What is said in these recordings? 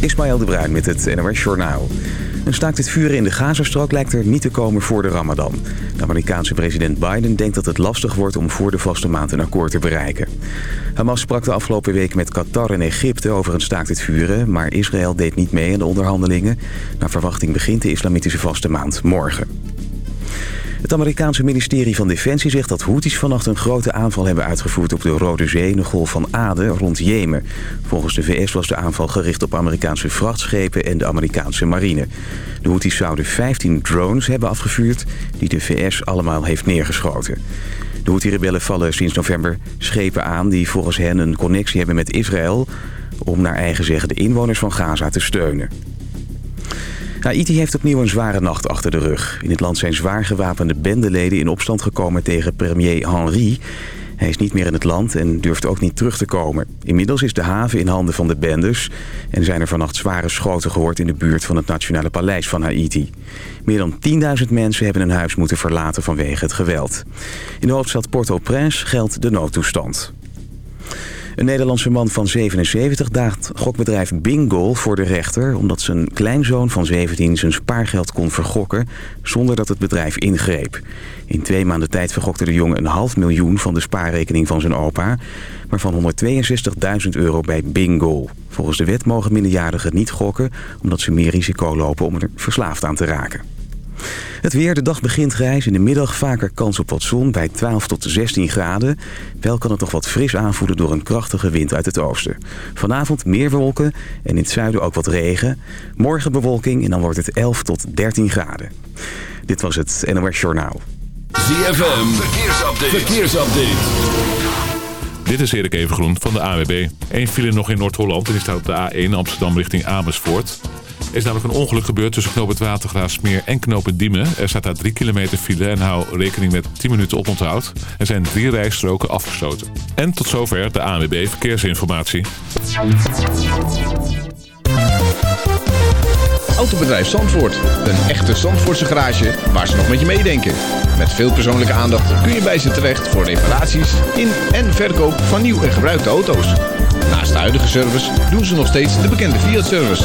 Ismaël de Bruin met het NOS Journaal. Een staakt het vuren in de Gazastrook lijkt er niet te komen voor de Ramadan. De Amerikaanse president Biden denkt dat het lastig wordt om voor de vaste maand een akkoord te bereiken. Hamas sprak de afgelopen week met Qatar en Egypte over een staakt het vuren... maar Israël deed niet mee aan de onderhandelingen. Naar verwachting begint de islamitische vaste maand morgen. Het Amerikaanse ministerie van Defensie zegt dat Houthis vannacht een grote aanval hebben uitgevoerd op de Rode Zee de Golf van Aden rond Jemen. Volgens de VS was de aanval gericht op Amerikaanse vrachtschepen en de Amerikaanse marine. De Houthis zouden 15 drones hebben afgevuurd die de VS allemaal heeft neergeschoten. De Houthi-rebellen vallen sinds november schepen aan die volgens hen een connectie hebben met Israël... om naar eigen zeggen de inwoners van Gaza te steunen. Haiti heeft opnieuw een zware nacht achter de rug. In het land zijn zwaar gewapende bendeleden in opstand gekomen tegen premier Henry. Hij is niet meer in het land en durft ook niet terug te komen. Inmiddels is de haven in handen van de bendes... en zijn er vannacht zware schoten gehoord in de buurt van het Nationale Paleis van Haiti. Meer dan 10.000 mensen hebben hun huis moeten verlaten vanwege het geweld. In de hoofdstad Port-au-Prince geldt de noodtoestand. Een Nederlandse man van 77 daagt gokbedrijf Bingo voor de rechter... omdat zijn kleinzoon van 17 zijn spaargeld kon vergokken zonder dat het bedrijf ingreep. In twee maanden tijd vergokte de jongen een half miljoen van de spaarrekening van zijn opa... waarvan 162.000 euro bij Bingo. Volgens de wet mogen minderjarigen niet gokken omdat ze meer risico lopen om er verslaafd aan te raken. Het weer, de dag begint grijs. In de middag vaker kans op wat zon bij 12 tot 16 graden. Wel kan het nog wat fris aanvoelen door een krachtige wind uit het oosten. Vanavond meer wolken en in het zuiden ook wat regen. Morgen bewolking en dan wordt het 11 tot 13 graden. Dit was het NOS Journaal. ZFM, verkeersupdate. verkeersupdate. Dit is Erik Evengroen van de AWB. Eén file nog in Noord-Holland en die staat op de A1 Amsterdam richting Amersfoort. Is namelijk een ongeluk gebeurd tussen knoop het Watergraafsmeer en knoop het Diemen. Er staat daar 3 kilometer file en hou rekening met 10 minuten oponthoud. Er zijn drie rijstroken afgesloten. En tot zover de ANWB Verkeersinformatie. Autobedrijf Zandvoort. Een echte Zandvoortse garage waar ze nog met je meedenken. Met veel persoonlijke aandacht kun je bij ze terecht voor reparaties in en verkoop van nieuw en gebruikte auto's. Naast de huidige service doen ze nog steeds de bekende Fiat-service.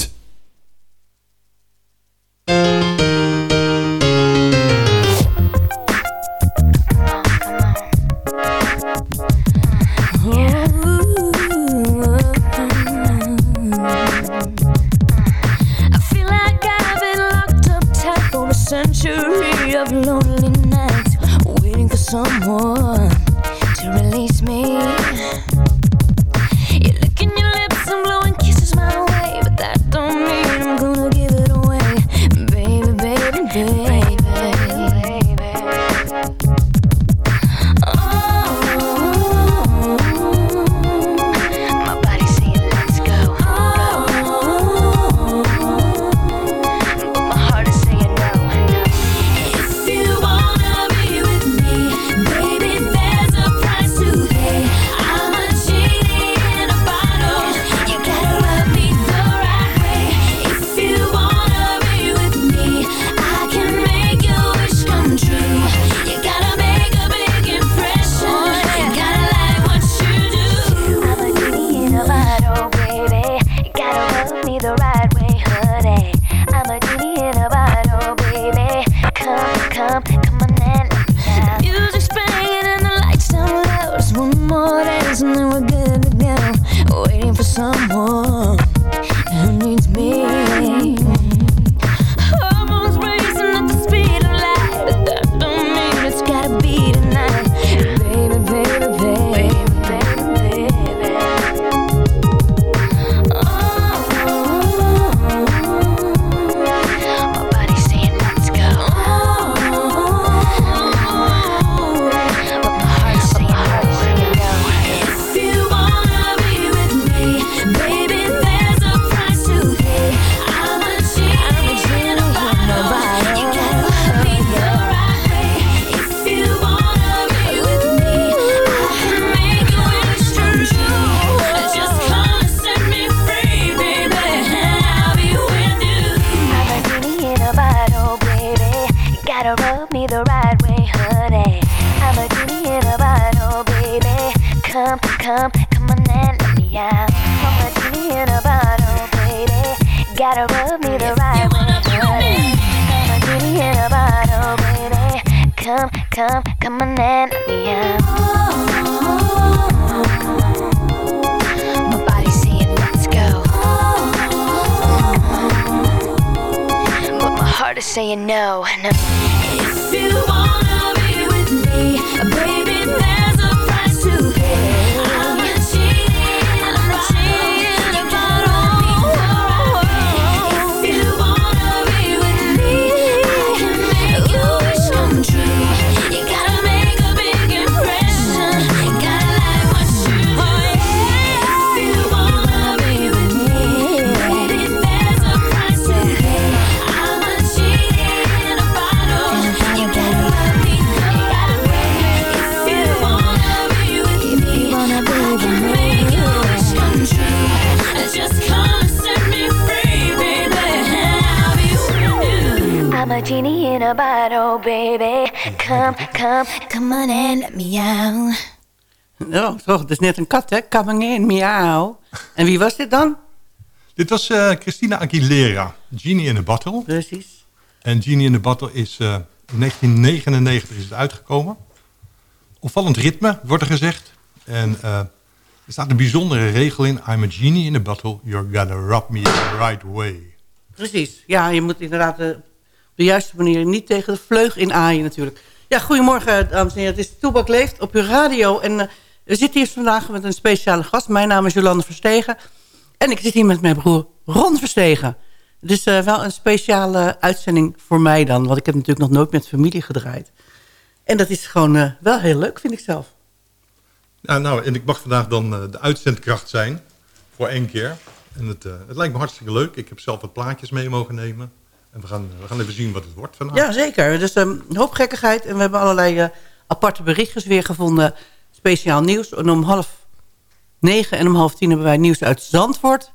Saying no, no. Bottle, baby. Come, come, come on and let me out. Oh, toch, het is net een kat, hè? Coming in, miauw. En wie was dit dan? Dit was eh, Christina Aguilera, Genie in a Bottle. Precies. En Genie in a Bottle is eh, in 1999 is het uitgekomen. Opvallend ritme, wordt er gezegd. En eh, er staat een bijzondere regel in. I'm a genie in a bottle, you're gonna rub me the right way. Precies. Ja, je moet inderdaad de juiste manier niet tegen de vleug in aaien natuurlijk. Ja, goedemorgen dames en heren. Het is Toebak Leeft op uw radio. En eh, we zitten hier vandaag met een speciale gast. Mijn naam is Jolande Verstegen. En ik zit hier met mijn broer Ron Verstegen. Het is eh, wel een speciale uitzending voor mij dan. Want ik heb natuurlijk nog nooit met familie gedraaid. En dat is gewoon eh, wel heel leuk, vind ik zelf. Ja, nou, en ik mag vandaag dan de uitzendkracht zijn. Voor één keer. En het, het lijkt me hartstikke leuk. Ik heb zelf wat plaatjes mee mogen nemen. En we gaan, we gaan even zien wat het wordt vandaag. Ja, zeker. Dus een hoop gekkigheid. En we hebben allerlei eh, aparte berichtjes weer gevonden. Speciaal nieuws. En om half negen en om half tien hebben wij nieuws uit Zandvoort.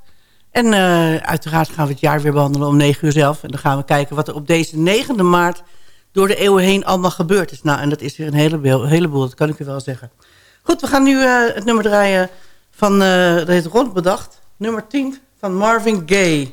En eh, uiteraard gaan we het jaar weer behandelen om negen uur zelf. En dan gaan we kijken wat er op deze 9e maart door de eeuwen heen allemaal gebeurd is. Nou, en dat is weer een heleboel, heleboel dat kan ik u wel zeggen. Goed, we gaan nu eh, het nummer draaien van, dat heeft Rond bedacht. Nummer 10 van Marvin Gaye.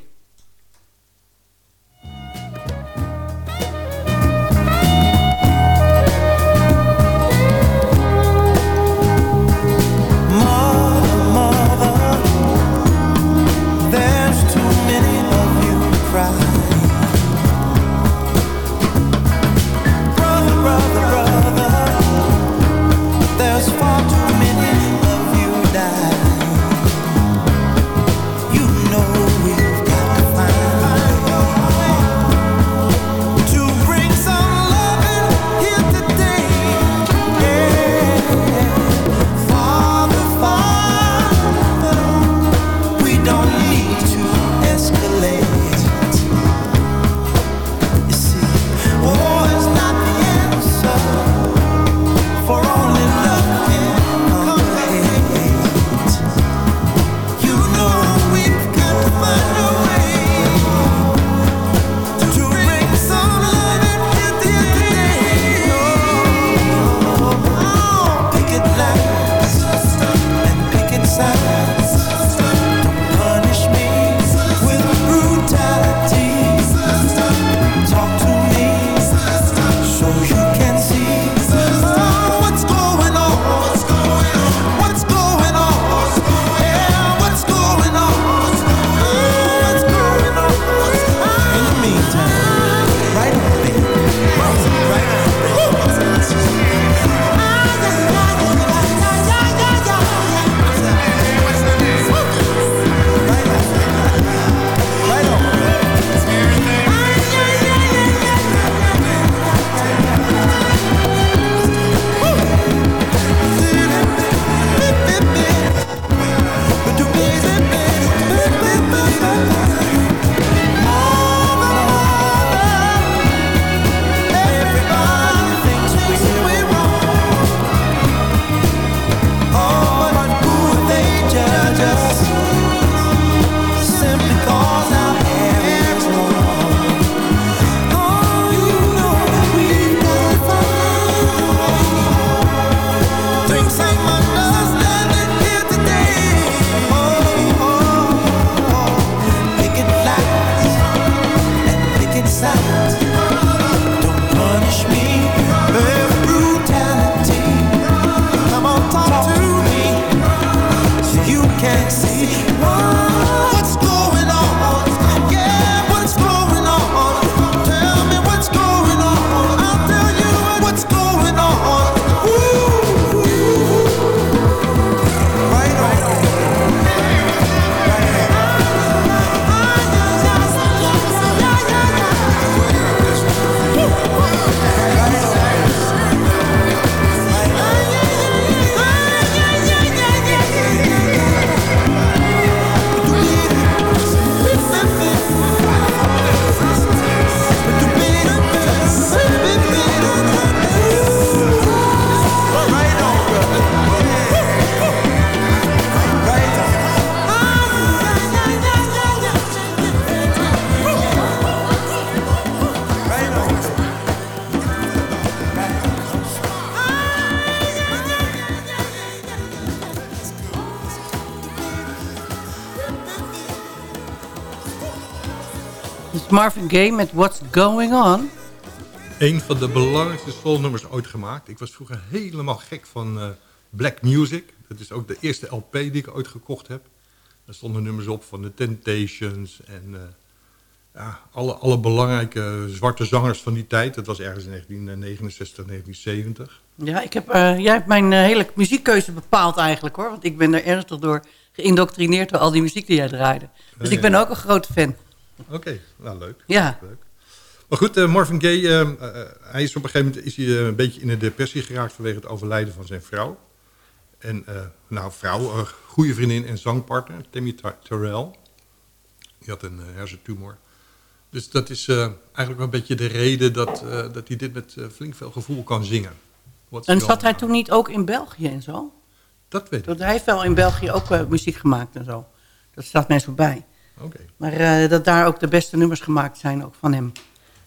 Marvin Gaye met What's Going On. Een van de belangrijkste soulnummers ooit gemaakt. Ik was vroeger helemaal gek van eh, black music. Dat is ook de eerste LP die ik ooit gekocht heb. Daar stonden nummers op van de Temptations en eh, ja, alle, alle belangrijke zwarte zangers van die tijd. Dat was ergens in 1969, 1970. Ja, ik heb, eh, jij hebt mijn hele muziekkeuze bepaald eigenlijk hoor. Want ik ben er ernstig door geïndoctrineerd door al die muziek die jij draaide. Dus ik ben ja. ook een grote fan. Oké, nou leuk. Ja. Leuk. Maar goed, eh, Marvin Gaye, eh, eh, hij is op een gegeven moment is hij, een beetje in een depressie geraakt vanwege het overlijden van zijn vrouw. En nou, vrouw, goede vriendin en zangpartner, Tammy Terrell. Die had een hersentumor. Dus dat is eigenlijk wel een beetje de reden dat, dat hij dit met flink veel gevoel kan zingen. What's En zat hij toen niet ook in België en zo? Dat weet ik. Want hij heeft wel in België ook muziek gemaakt en zo. Dat staat mij zo Maar eh, dat daar ook de beste nummers gemaakt zijn, ook van hem.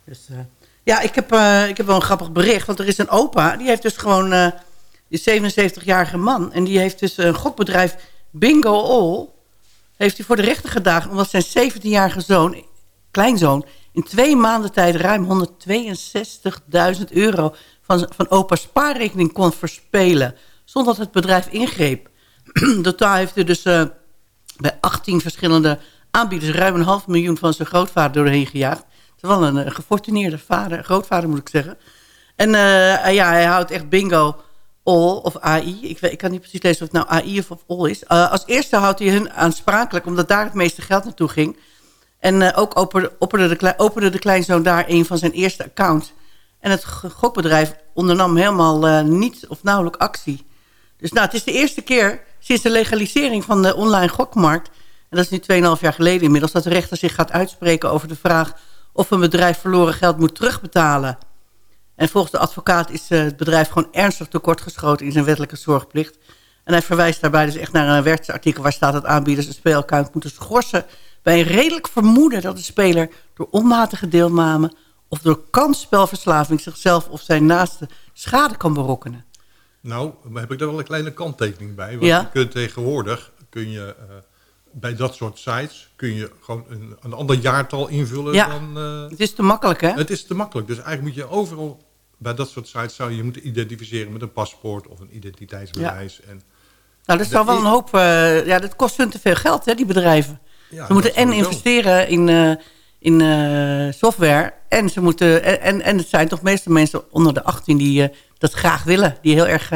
Dus, eh, ja, ik heb, eh, ik heb wel een grappig bericht. Want er is een opa, die heeft dus gewoon... die 77-jarige man. En die heeft dus een gokbedrijf Bingo All... heeft hij voor de rechter gedaagd... omdat zijn 17-jarige zoon, kleinzoon... in twee maanden tijd ruim 162.000 euro... van, van opa's spaarrekening kon verspelen... zonder dat het bedrijf ingreep. Totaal heeft hij dus... bij 18 verschillende aanbieders ruim een half miljoen van zijn grootvader doorheen gejaagd. Het is wel een, eh, gefortuneerde vader, grootvader moet ik zeggen. En eh, ja, hij houdt echt bingo all of AI. Ik, weet, ik kan niet precies lezen of het nou AI of, all is. Eh, als eerste houdt hij hun aansprakelijk, omdat daar het meeste geld naartoe ging. En ook opende, opende, de, kleinzoon daar een van zijn eerste accounts. En het gokbedrijf ondernam helemaal niet of nauwelijks actie. Dus nou, het is de eerste keer sinds de legalisering van de online gokmarkt... dat is nu 2,5 jaar geleden inmiddels... dat de rechter zich gaat uitspreken over de vraag... of een bedrijf verloren geld moet terugbetalen. En volgens de advocaat is eh, het bedrijf gewoon ernstig tekortgeschoten... in zijn wettelijke zorgplicht. En hij verwijst daarbij dus echt naar een wetsartikel... waar staat dat aanbieders een speelaccount moeten schorsen... bij een redelijk vermoeden dat de speler door onmatige deelname... of door kansspelverslaving zichzelf of zijn naaste schade kan berokkenen. Nou, heb ik daar wel een kleine kanttekening bij. Want Ja. je kunt tegenwoordig, kun je, eh, bij dat soort sites, kun je gewoon een, een ander jaartal invullen Ja. dan... eh, Het is te makkelijk, hè? het is te makkelijk. Dus eigenlijk moet je overal, bij dat soort sites, zou je moeten identificeren met een paspoort of een identiteitsbewijs. En, Nou, dat zou wel een hoop... eh, ja, dat kost hun te veel geld, hè, die bedrijven. ja, ze moeten en investeren in, eh, in software... en ze moeten en, en, het zijn toch meestal mensen onder de 18 die dat graag willen. Die heel erg,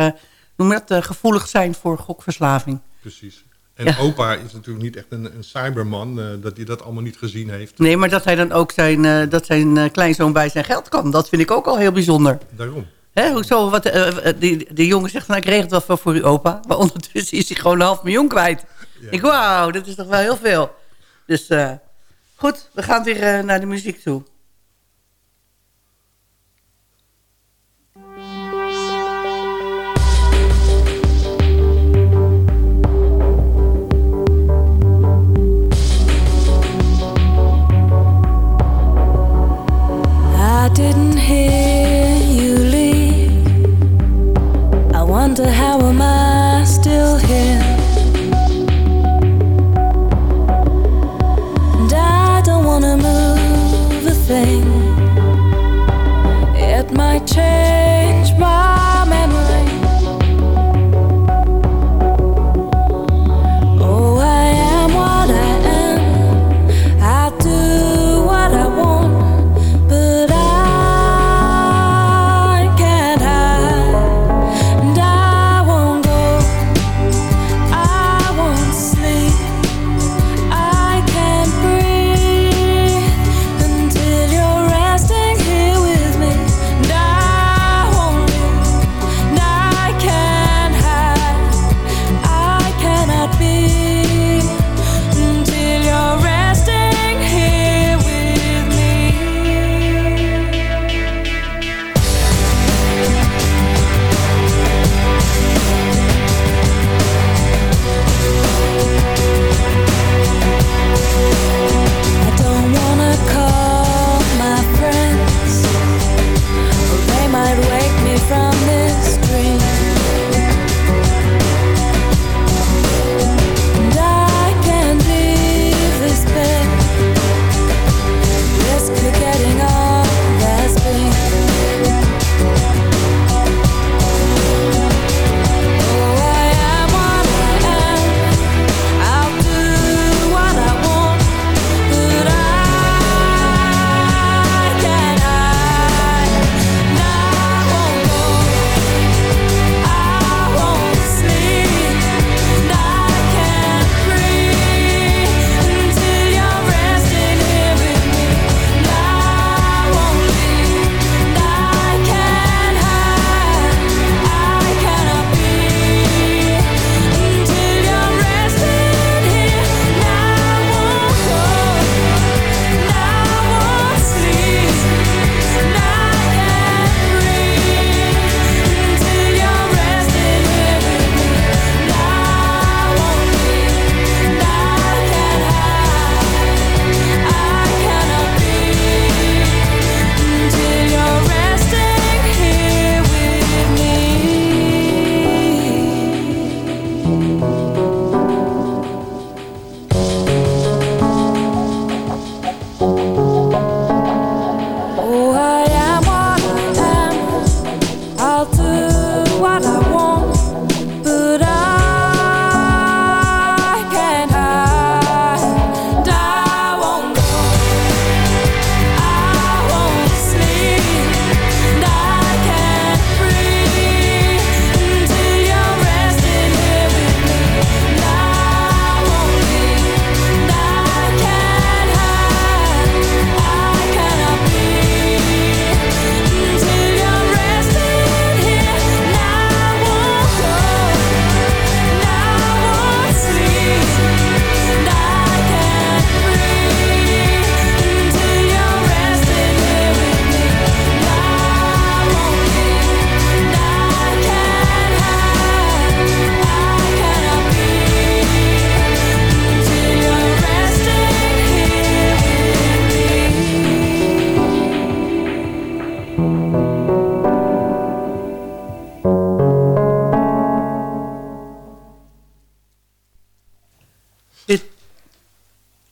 noem dat, gevoelig zijn voor gokverslaving. Precies. En Ja. opa is natuurlijk niet echt een, een cyberman, eh, dat hij dat allemaal niet gezien heeft. Nee, maar dat hij dan ook zijn, eh, dat zijn eh, kleinzoon bij zijn geld kan... dat vind ik ook al heel bijzonder. Daarom. Hè, hoezo, wat, die, die jongen zegt, van, ik regel het wel voor, voor uw opa. Maar ondertussen is hij gewoon een half miljoen kwijt. Ja. Ik, wauw, dat is toch wel heel veel. Dus goed, we gaan weer naar de muziek toe.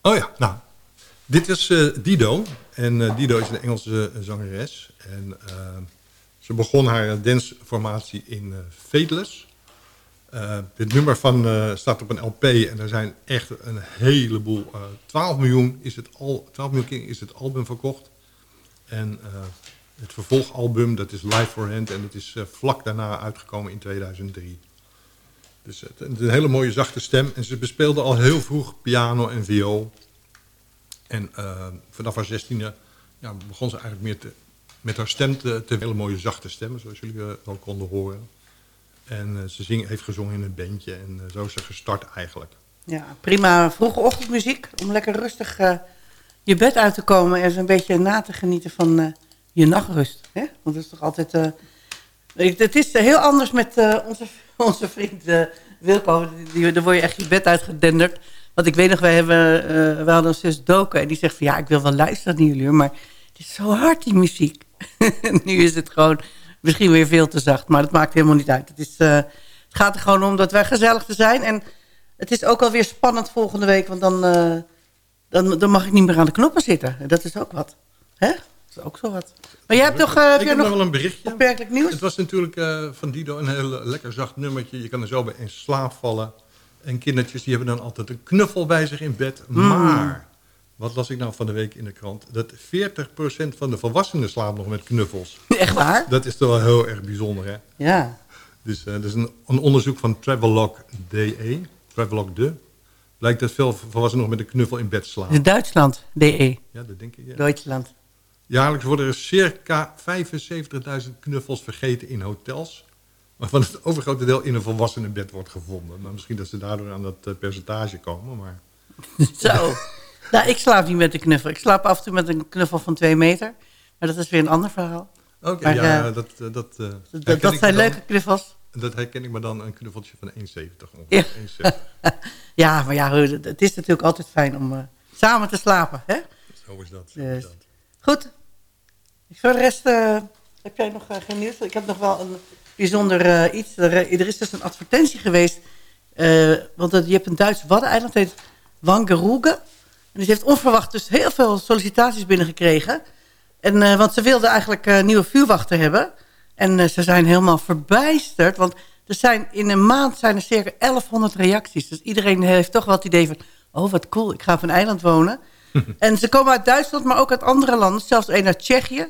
Oh ja, nou. Dit is eh, Dido. En eh, Dido is een Engelse eh, zangeres. En ze begon haar danceformatie in Fadeless. Eh, dit nummer van, staat op een LP en er zijn echt een heleboel. eh 12 miljoen is het al, 12 miljoen is het album verkocht. En het vervolgalbum, dat is Live for Hand en dat is vlak daarna uitgekomen in 2003. Het, het een hele mooie zachte stem. En ze bespeelde al heel vroeg piano en viool. En eh, vanaf haar zestiende ja, begon ze eigenlijk meer te, met haar stem te, te hele mooie zachte stemmen, zoals jullie eh, wel konden horen. En eh, ze zing, heeft gezongen in een bandje en zo is ze gestart eigenlijk. ja, prima vroege ochtendmuziek. Om lekker rustig je bed uit te komen. En een beetje na te genieten van je nachtrust. Hè? Want dat is toch altijd... het is heel anders met onze, onze vriend eh, Wilco. Die, daar word je echt je bed uitgedenderd. Want ik weet nog, wij, hebben, we hadden een zus Doken. En die zegt van ja, ik wil wel luisteren naar jullie. Maar het is zo hard die muziek. nu is het gewoon misschien weer veel te zacht. Maar dat maakt helemaal niet uit. Het, is, eh, het gaat er gewoon om dat wij gezellig te zijn. En het is ook alweer spannend volgende week. Want dan, dan, dan mag ik niet meer aan de knoppen zitten. Dat is ook wat. Hè? Is ook zo wat. Maar jij hebt toch, eh, heb ik jij heb nog nog wel een berichtje. opmerkelijk nieuws? Het was natuurlijk eh, van Dido een heel lekker zacht nummertje. Je kan er zo bij in slaap vallen. En kindertjes die hebben dan altijd een knuffel bij zich in bed. Mm. Maar, wat las ik nou van de week in de krant? Dat 40% van de volwassenen slaapt nog met knuffels. Echt waar? Dat is toch wel heel erg bijzonder, hè? Ja. Dus eh, dat is een, een onderzoek van Travelog DE, Travelog De. Blijkt dat veel volwassenen nog met een knuffel in bed In slapen. Duitsland, DE. Ja, dat denk ik. Ja. Duitsland. Jaarlijks worden er circa 75.000 knuffels vergeten in hotels. Waarvan het overgrote deel in een volwassenenbed wordt gevonden. Maar misschien dat ze daardoor aan dat eh, percentage komen. Maar Zo. nou, ik slaap niet met een knuffel. Ik slaap af en toe met een knuffel van twee meter. Maar dat is weer een ander verhaal. oké, ja, eh, dat, eh, dat, Dat, herken dat zijn leuke knuffels. Dat herken ik maar dan een knuffeltje van 1,70 Ja. ongeveer. 1,70. Ja, maar ja, het is natuurlijk altijd fijn om samen te slapen. Hè? Zo is dat. zo Dus. is dat. Goed. Voor de rest eh, heb jij nog eh, geen nieuws? Ik heb nog wel een bijzonder eh, iets. Er, is dus een advertentie geweest. want je hebt een Duits waddeneiland, heet Wangerooge. En die heeft onverwacht dus heel veel sollicitaties binnengekregen. En, want ze wilden eigenlijk nieuwe vuurwachten hebben. En ze zijn helemaal verbijsterd. Want er zijn, in een maand zijn er circa 1100 reacties. Dus iedereen heeft toch wel het idee van... oh, wat cool, ik ga op een eiland wonen. en ze komen uit Duitsland, maar ook uit andere landen. Zelfs een uit Tsjechië.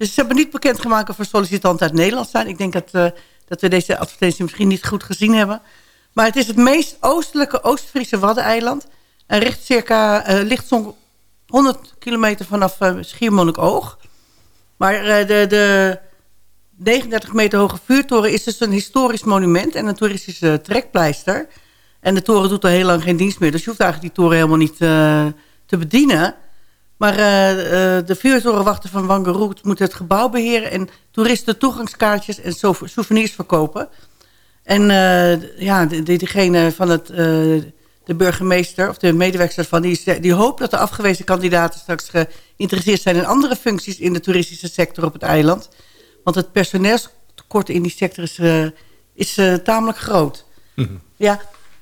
Dus ze hebben niet bekendgemaakt of er sollicitanten uit Nederland zijn. Ik denk dat, eh, dat we deze advertentie misschien niet goed gezien hebben. Maar het is het meest oostelijke Oost-Friese Waddeneiland. En ligt circa, eh, ligt zo'n 100 kilometer vanaf eh, Schiermonnikoog. Maar de, de 39 meter hoge vuurtoren is dus een historisch monument... en een toeristische trekpleister. En de toren doet al heel lang geen dienst meer. Dus je hoeft eigenlijk die toren helemaal niet te bedienen. Maar eh, eh, de vuurtorenwachten van Wangerooge moeten het gebouw beheren... en toeristen toegangskaartjes en sou- souvenirs verkopen. En eh, ja, de, de- diegene van het, de burgemeester of de medewerkers van... Die, die hoopt dat de afgewezen kandidaten straks geïnteresseerd zijn... in andere functies in de toeristische sector op het eiland. Want het personeelstekort in die sector is, is tamelijk groot. Ja,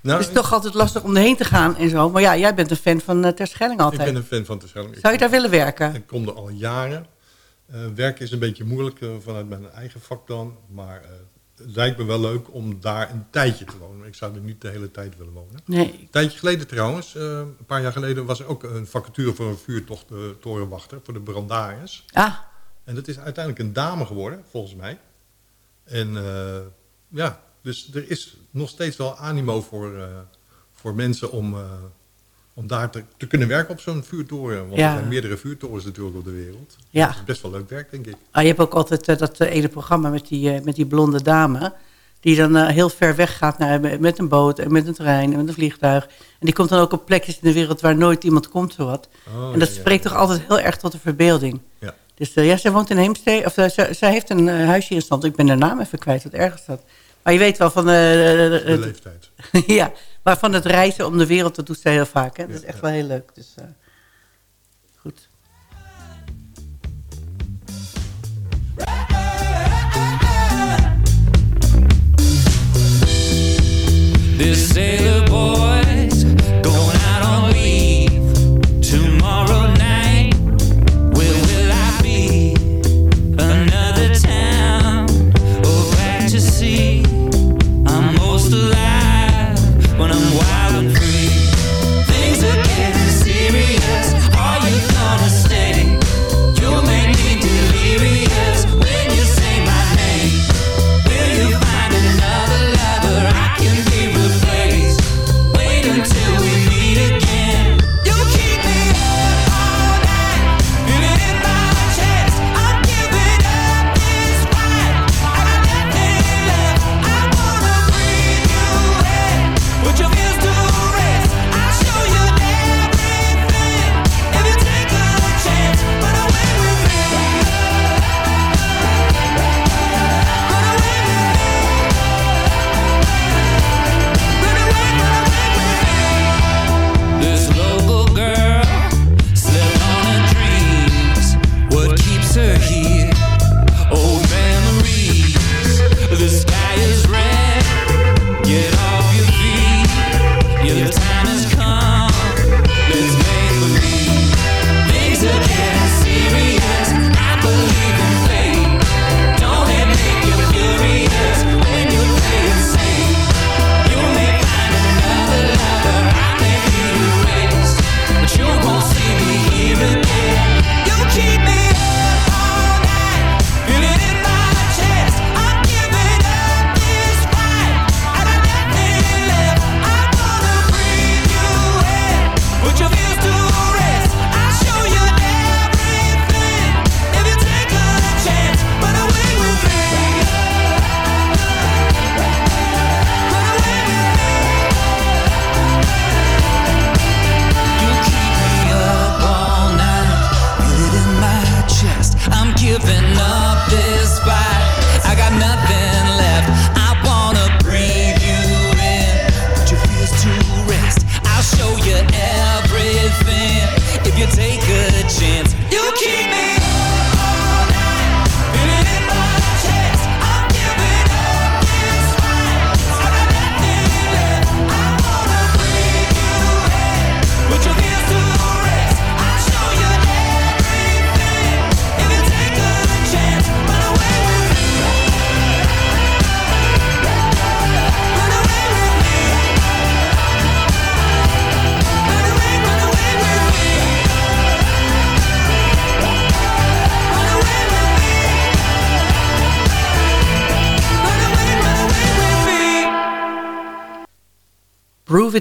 Nou, het is toch altijd lastig om erheen te gaan en zo. Maar ja, jij bent een fan van uh, Terschelling ik altijd. ben een fan van Terschelling. Ik Zou je daar willen werken? Ik kom er al jaren. Eh, werken is een beetje moeilijk eh, vanuit mijn eigen vak dan. Maar eh, het lijkt me wel leuk om daar een tijdje te wonen. Ik zou er niet de hele tijd willen wonen. Nee. Een tijdje geleden trouwens, eh, een paar jaar geleden, was er ook een vacature voor een vuurtocht uh, torenwachter voor de brandariërs. Ah, En dat is uiteindelijk een dame geworden, volgens mij. En eh, ja, dus er is nog steeds wel animo voor, eh, voor mensen om, eh, om daar te, te kunnen werken op zo'n vuurtoren. Want Ja. er zijn meerdere vuurtorens natuurlijk op de wereld. Ja. Dat is best wel leuk werk, denk ik. Ah, je hebt ook altijd eh, dat ene programma met die, met die blonde dame. Die dan heel ver weg gaat naar, met een boot en met een trein en met een vliegtuig. En die komt dan ook op plekjes in de wereld waar nooit iemand komt, zowat. Oh, en dat ja, spreekt ja. toch altijd heel erg tot de verbeelding. Ja. Dus ja, zij woont in Heemstede. Of zij, zij heeft een huisje in stand. Ik ben de naam even kwijt, wat ergens staat. Maar je weet wel van... Uh, de leeftijd. ja, maar van het reizen om de wereld, dat doet zij heel vaak. Hè? Dat is echt ja. wel heel leuk. Dus uh, goed. This sailor boy's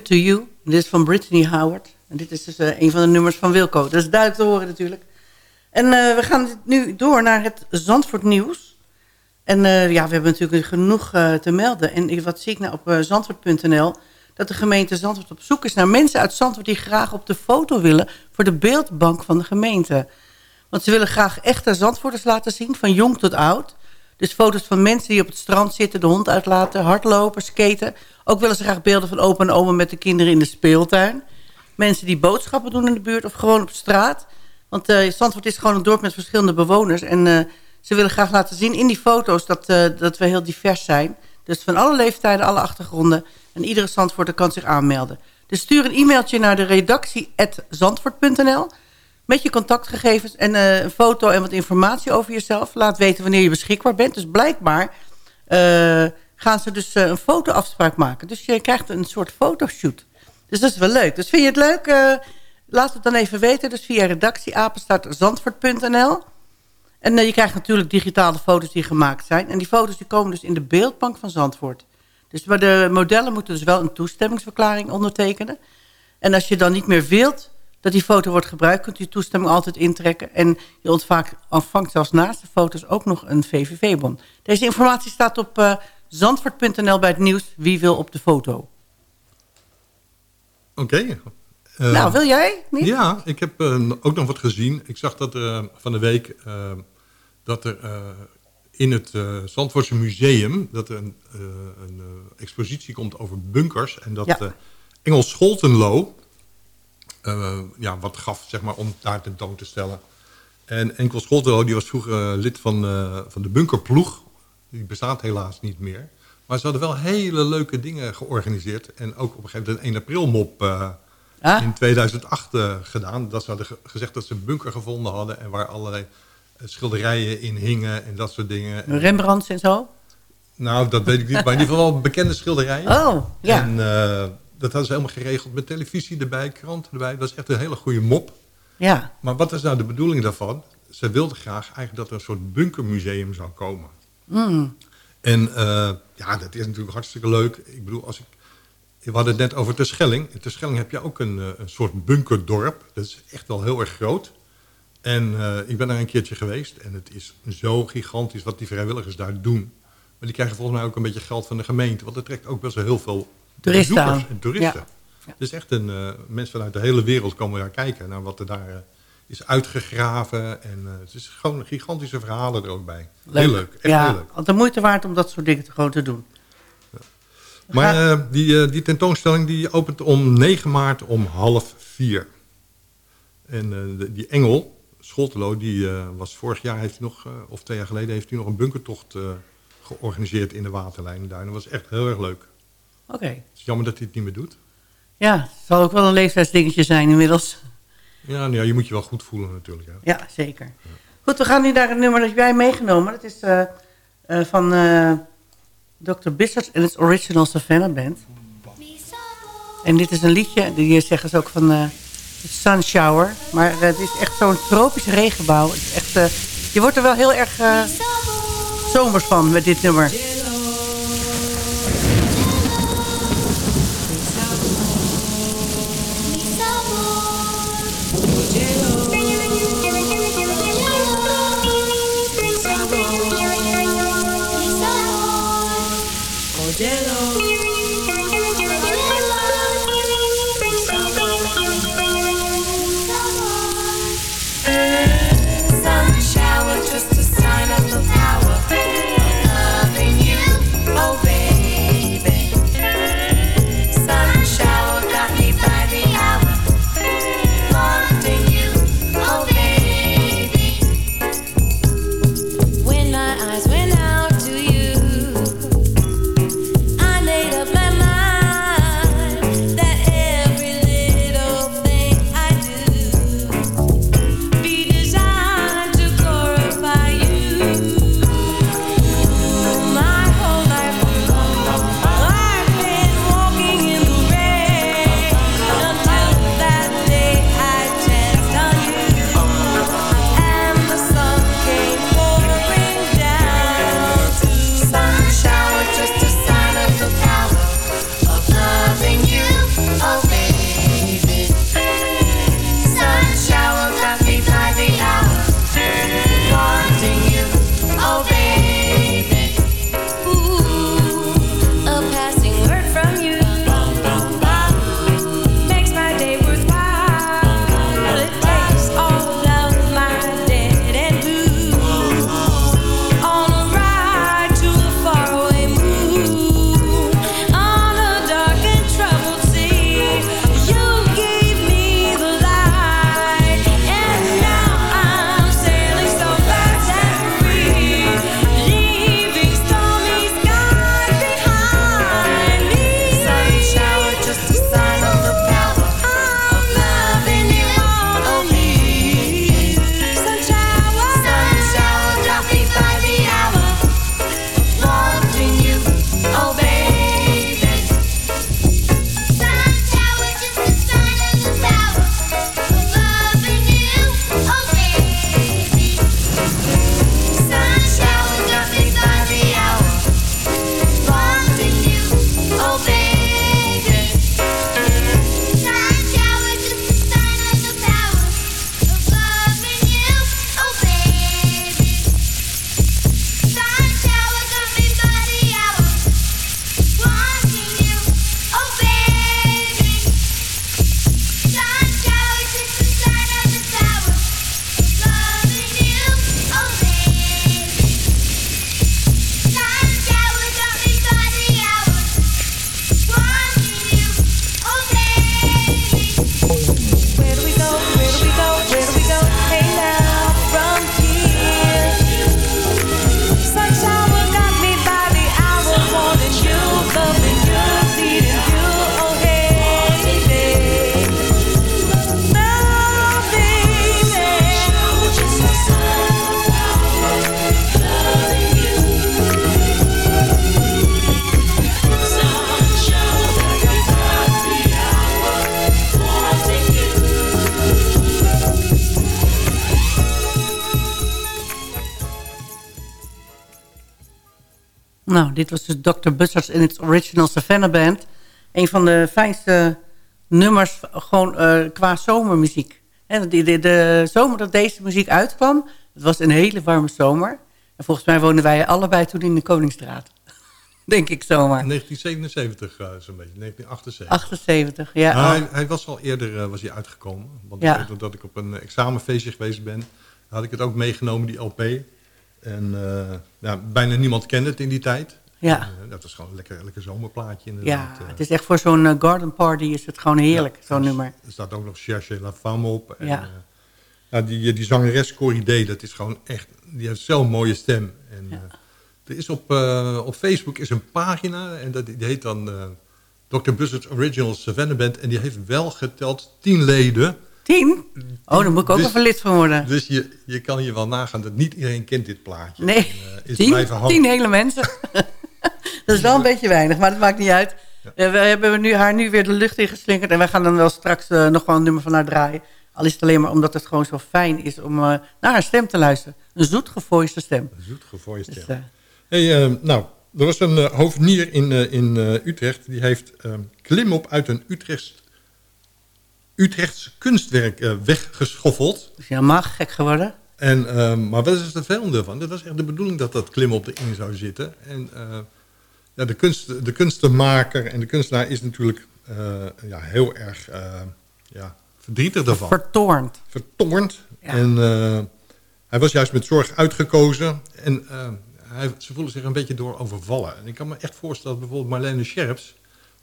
To You. Dit is van Brittany Howard. En dit is dus uh, een van de nummers van Wilco. Dat is duidelijk te horen natuurlijk. En uh, we gaan nu door naar het Zandvoort nieuws. En uh, ja, we hebben natuurlijk genoeg te melden. En wat zie ik nou op zandvoort.nl? Dat de gemeente Zandvoort op zoek is naar mensen uit Zandvoort... die graag op de foto willen voor de beeldbank van de gemeente. Want ze willen graag echte Zandvoorters laten zien, van jong tot oud. Dus foto's van mensen die op het strand zitten, de hond uitlaten, hardlopen, skaten. Ook willen ze graag beelden van opa en oma met de kinderen in de speeltuin. Mensen die boodschappen doen in de buurt of gewoon op straat. Want uh, Zandvoort is gewoon een dorp met verschillende bewoners. En uh, ze willen graag laten zien in die foto's dat, uh, dat we heel divers zijn. Dus van alle leeftijden, alle achtergronden. En iedere Zandvoorter kan zich aanmelden. Dus stuur een e-mailtje naar de redactie.zandvoort.nl met je contactgegevens en uh, een foto en wat informatie over jezelf. Laat weten wanneer je beschikbaar bent. Dus blijkbaar eh, gaan ze dus eh, een fotoafspraak maken. Dus je krijgt een soort fotoshoot. Dus dat is wel leuk. Dus vind je het leuk? Eh, laat het dan even weten. Dus via redactieapenstaartzandvoort.nl. En eh, je krijgt natuurlijk digitale foto's die gemaakt zijn. En die foto's die komen dus in de beeldbank van Zandvoort. Dus maar de modellen moeten dus wel een toestemmingsverklaring ondertekenen. En als je dan niet meer wilt dat die foto wordt gebruikt... kunt u toestemming altijd intrekken. En je ontvangt, ontvangt zelfs naast de foto's ook nog een VVV-bon. Deze informatie staat op eh, zandvoort.nl bij het nieuws. Wie wil op de foto? Oké. Eh, nou, wil jij? Niet? Ja, ik heb eh, ook nog wat gezien. Ik zag dat van de week dat er in het Zandvoortse museum dat er een, een expositie komt over bunkers. En dat Ja. eh, Engel Scholtenlo ja, wat gaf zeg maar, om daar tentoon te stellen. En Enkel Scholtenlo die was vroeger eh, lid van, eh, van de bunkerploeg. Die bestaat helaas niet meer. Maar ze hadden wel hele leuke dingen georganiseerd. En ook op een gegeven moment een 1 april mop eh, Ah. in 2008 eh, gedaan. Dat ze hadden ge- gezegd dat ze een bunker gevonden hadden. En waar allerlei eh, schilderijen in hingen en dat soort dingen. En- Rembrandts en zo? nou, dat weet ik niet. Maar in ieder geval wel bekende schilderijen. Oh, ja. En eh, dat hadden ze helemaal geregeld met televisie erbij, kranten erbij. Dat is echt een hele goede mop. ja. Maar wat is nou de bedoeling daarvan? Ze wilden graag eigenlijk dat er een soort bunkermuseum zou komen. Mm. En eh, ja, dat is natuurlijk hartstikke leuk. Ik bedoel, als ik, we hadden het net over Terschelling. In Terschelling heb je ook een, eh, een soort bunkerdorp. Dat is echt wel heel erg groot. En eh, ik ben daar een keertje geweest. En het is zo gigantisch wat die vrijwilligers daar doen. Maar die krijgen volgens mij ook een beetje geld van de gemeente. Want dat trekt ook best wel heel veel Toeristen bezoekers en toeristen. Ja. Dus echt een, eh, mensen vanuit de hele wereld komen daar kijken naar wat er daar eh, is uitgegraven. En eh, het is gewoon gigantische verhalen er ook bij. Heel leuk, echt ja, heel leuk. want de moeite waard om dat soort dingen te gewoon te doen. Maar die, die tentoonstelling die opent om 9 maart om half vier. En de- die Engel, Scholtelo, die was vorig jaar, heeft hij nog, of twee jaar geleden, heeft hij nog een bunkertocht georganiseerd in de waterlijnen daar. En dat was echt heel erg leuk. Oké. Het is jammer dat hij het niet meer doet. Ja, het zal ook wel een leeftijdsdingetje zijn inmiddels. Ja, nou ja, je moet je wel goed voelen natuurlijk. Ja. Ja, zeker. Goed, we gaan nu naar een nummer dat jij meegenomen. Dat is eh, eh, van eh, Dr. Bissards en het Original Savannah Band. En dit is een liedje, die zeggen ze ook van eh Sun Shower. Maar het is echt zo'n tropische regenbouw. Het is echt, je wordt er wel heel erg zomers van met dit nummer. Nou, dit was dus Dr. Buzzards in its original Savannah Band. Een van de fijnste nummers gewoon eh, qua zomermuziek. Hè, de, de, de zomer dat deze muziek uitkwam, het was een hele warme zomer. En volgens mij woonden wij allebei toen in de Koningsstraat. Denk ik zomaar. 1977 eh, zo'n beetje, 1978. 78, ja. Nou, hij, hij was al eerder eh, was hij uitgekomen. Want Ja. ik weet nog dat ik op een examenfeestje geweest ben. Had ik het ook meegenomen, die LP. En ja, bijna niemand kende het in die tijd. Ja. Eh, dat was gewoon een lekker, lekker zomerplaatje inderdaad. Ja, eh. het is echt voor zo'n eh, garden party is het gewoon heerlijk, Ja, zo'n er- nummer. Er staat ook nog Cherche La Femme op. En, Ja. die, die zangeres Corrie D, dat is gewoon echt... Die heeft zo'n mooie stem. En, er is op, op Facebook is een pagina en dat, die heet dan eh, Dr. Buzzard's Original Savannah Band. En die heeft wel geteld tien leden. Tien? Oh, daar moet ik ook Dus- even lid van worden. Dus je, je kan hier wel nagaan dat niet iedereen kent dit plaatje. Nee, En, is tien, hele mensen. dat is wel een beetje weinig, maar dat maakt niet uit. Eh, we hebben nu, haar nu weer de lucht ingeslingerd. En wij gaan dan wel straks eh, nog wel een nummer van haar draaien. Al is het alleen maar omdat het gewoon zo fijn is om naar haar stem te luisteren. Een zoet gevoiste stem. Gevoiste Dus, stem. eh, Hey, eh, nou, er was een hovenier in, in Utrecht. Die heeft eh, klimop uit een Utrechts, Utrechts kunstwerk eh, weggeschoffeld. is je helemaal gek geworden? En, eh, maar wat is het vervelende van? Dat was echt de bedoeling dat dat klimop erin zou zitten. En eh, ja, de, kunst, de kunstenmaker en de kunstenaar is natuurlijk eh, ja, heel erg ja, verdrietig daarvan. Vertoornd. Vertoornd. Ja. En hij was juist met zorg uitgekozen. En hij, ze voelen zich een beetje door overvallen. En ik kan me echt voorstellen dat bijvoorbeeld Marlene Scherps...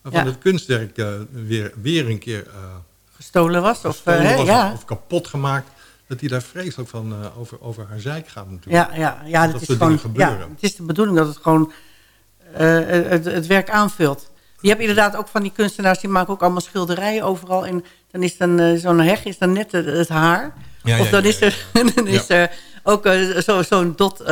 waarvan Ja. het kunstwerk weer, weer een keer... Gestolen was? Of, gestolen eh, was ja. of kapot gemaakt. Dat hij daar vreselijk van eh, over, over haar zeik gaat natuurlijk. Ja, ja, ja, Dat dat is gewoon, ja, gebeuren. het is de bedoeling dat het gewoon eh, het, het werk aanvult. Je hebt inderdaad ook van die kunstenaars, die maken ook allemaal schilderijen overal. En dan is dan zo'n heg is dan net het, het haar. Ja, of dan ja, is er, dan is er ook zo- zo'n dot,